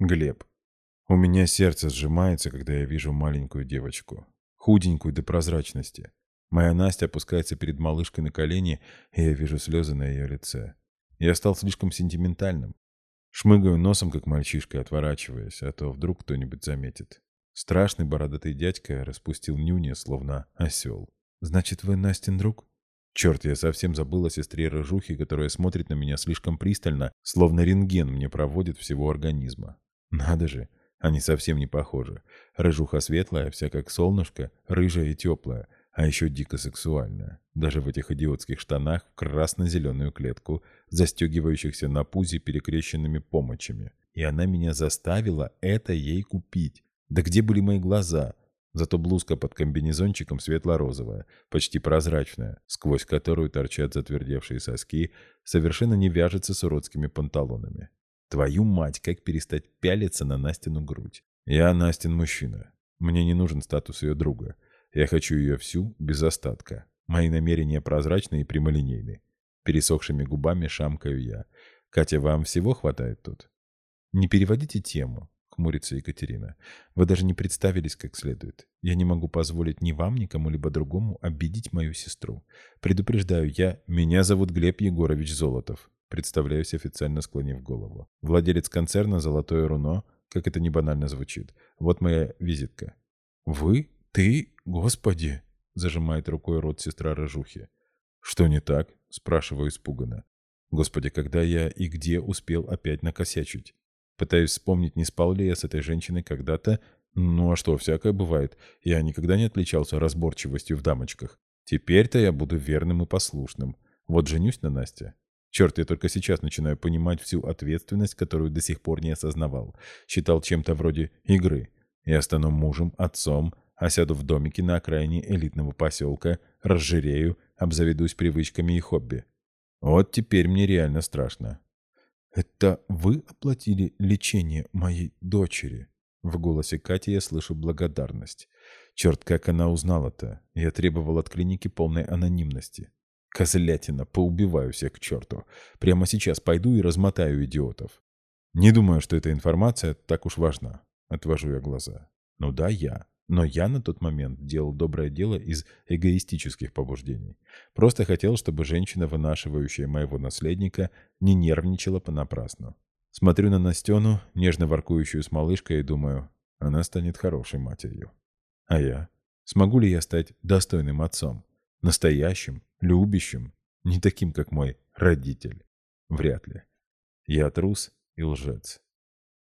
Глеб. У меня сердце сжимается, когда я вижу маленькую девочку. Худенькую до прозрачности. Моя Настя опускается перед малышкой на колени, и я вижу слезы на ее лице. Я стал слишком сентиментальным. Шмыгаю носом, как мальчишка, отворачиваясь, а то вдруг кто-нибудь заметит. Страшный бородатый дядька распустил нюни, словно осел. «Значит, вы Настин друг?» Черт, я совсем забыл о сестре Рыжухи, которая смотрит на меня слишком пристально, словно рентген мне проводит всего организма. Надо же, они совсем не похожи. Рыжуха светлая, вся как солнышко, рыжая и теплая, а еще дико сексуальная. Даже в этих идиотских штанах в красно-зеленую клетку, застегивающихся на пузе перекрещенными помощами. И она меня заставила это ей купить. Да где были мои глаза? Зато блузка под комбинезончиком светло-розовая, почти прозрачная, сквозь которую торчат затвердевшие соски, совершенно не вяжется с уродскими панталонами. Твою мать, как перестать пялиться на Настину грудь? Я Настин мужчина. Мне не нужен статус ее друга. Я хочу ее всю, без остатка. Мои намерения прозрачны и прямолинейны. Пересохшими губами шамкаю я. Катя, вам всего хватает тут? Не переводите тему, хмурится Екатерина. Вы даже не представились как следует. Я не могу позволить ни вам, ни кому-либо другому обидеть мою сестру. Предупреждаю, я... Меня зовут Глеб Егорович Золотов. Представляюсь официально склонив голову. Владелец концерна «Золотое руно», как это не банально звучит. Вот моя визитка. «Вы? Ты? Господи!» — зажимает рукой рот сестра Рожухи. «Что не так?» — спрашиваю испуганно. «Господи, когда я и где успел опять накосячить?» Пытаюсь вспомнить, не спал ли я с этой женщиной когда-то. Ну а что, всякое бывает. Я никогда не отличался разборчивостью в дамочках. Теперь-то я буду верным и послушным. Вот женюсь на Насте. Черт, я только сейчас начинаю понимать всю ответственность, которую до сих пор не осознавал. Считал чем-то вроде игры. Я стану мужем, отцом, осяду в домике на окраине элитного поселка, разжирею, обзаведусь привычками и хобби. Вот теперь мне реально страшно. «Это вы оплатили лечение моей дочери?» В голосе Кати я слышу благодарность. Черт, как она узнала-то. Я требовал от клиники полной анонимности. Козлятина, поубиваю всех к черту. Прямо сейчас пойду и размотаю идиотов. Не думаю, что эта информация так уж важна. Отвожу я глаза. Ну да, я. Но я на тот момент делал доброе дело из эгоистических побуждений. Просто хотел, чтобы женщина, вынашивающая моего наследника, не нервничала понапрасну. Смотрю на Настену, нежно воркующую с малышкой, и думаю, она станет хорошей матерью. А я? Смогу ли я стать достойным отцом? Настоящим, любящим, не таким, как мой родитель. Вряд ли. Я трус и лжец.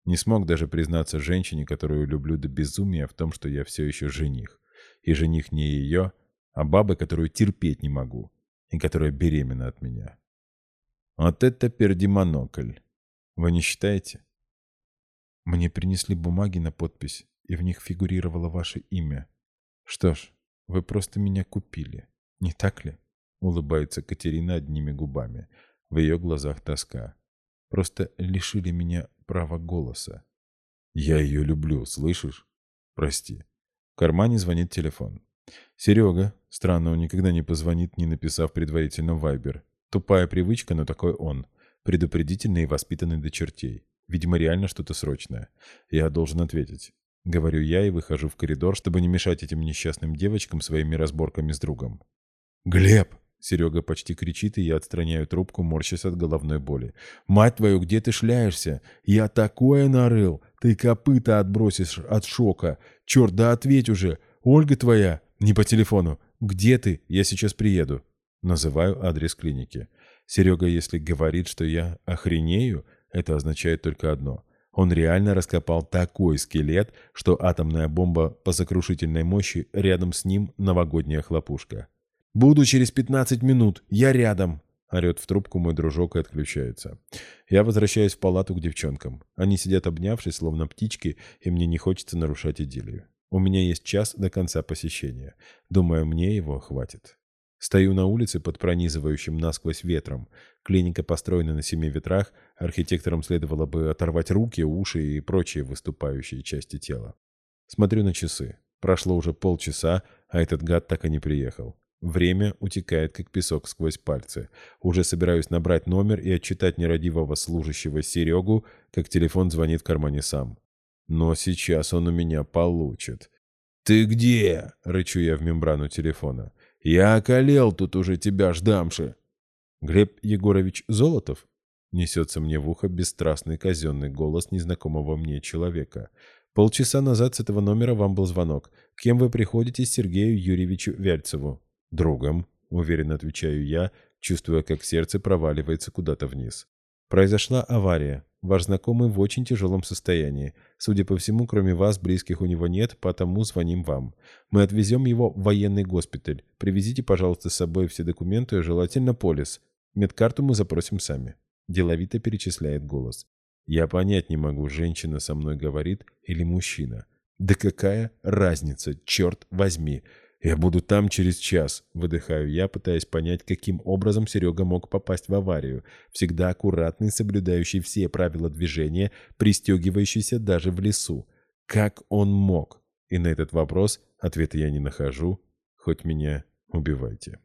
Не смог даже признаться женщине, которую люблю до безумия, в том, что я все еще жених. И жених не ее, а бабы, которую терпеть не могу, и которая беременна от меня. Вот это пердимонокль. Вы не считаете? Мне принесли бумаги на подпись, и в них фигурировало ваше имя. Что ж, вы просто меня купили. Не так ли? Улыбается Катерина одними губами. В ее глазах тоска. Просто лишили меня права голоса. Я ее люблю, слышишь? Прости. В кармане звонит телефон. Серега. Странно, он никогда не позвонит, не написав предварительно Вайбер. Тупая привычка, но такой он. Предупредительный и воспитанный до чертей. Видимо, реально что-то срочное. Я должен ответить. Говорю я и выхожу в коридор, чтобы не мешать этим несчастным девочкам своими разборками с другом. «Глеб!» — Серега почти кричит, и я отстраняю трубку, морщась от головной боли. «Мать твою, где ты шляешься? Я такое нарыл! Ты копыта отбросишь от шока! Черт, да ответь уже! Ольга твоя! Не по телефону! Где ты? Я сейчас приеду!» Называю адрес клиники. Серега, если говорит, что я охренею, это означает только одно — он реально раскопал такой скелет, что атомная бомба по сокрушительной мощи рядом с ним новогодняя хлопушка. «Буду через 15 минут. Я рядом!» Орет в трубку мой дружок и отключается. Я возвращаюсь в палату к девчонкам. Они сидят обнявшись, словно птички, и мне не хочется нарушать идиллию. У меня есть час до конца посещения. Думаю, мне его хватит. Стою на улице под пронизывающим насквозь ветром. Клиника построена на семи ветрах, архитекторам следовало бы оторвать руки, уши и прочие выступающие части тела. Смотрю на часы. Прошло уже полчаса, а этот гад так и не приехал. Время утекает, как песок сквозь пальцы. Уже собираюсь набрать номер и отчитать нерадивого служащего Серегу, как телефон звонит в кармане сам. Но сейчас он у меня получит. «Ты где?» — рычу я в мембрану телефона. «Я околел тут уже тебя, ждамши!» «Глеб Егорович Золотов?» Несется мне в ухо бесстрастный казенный голос незнакомого мне человека. «Полчаса назад с этого номера вам был звонок. Кем вы приходите Сергею Юрьевичу Вяльцеву?» «Другом», — уверенно отвечаю я, чувствуя, как сердце проваливается куда-то вниз. «Произошла авария. Ваш знакомый в очень тяжелом состоянии. Судя по всему, кроме вас, близких у него нет, потому звоним вам. Мы отвезем его в военный госпиталь. Привезите, пожалуйста, с собой все документы, желательно полис. Медкарту мы запросим сами». Деловито перечисляет голос. Я понять не могу, женщина со мной говорит или мужчина. Да какая разница, черт возьми. «Я буду там через час», — выдыхаю я, пытаясь понять, каким образом Серега мог попасть в аварию. Всегда аккуратный, соблюдающий все правила движения, пристегивающийся даже в лесу. Как он мог? И на этот вопрос ответа я не нахожу, хоть меня убивайте.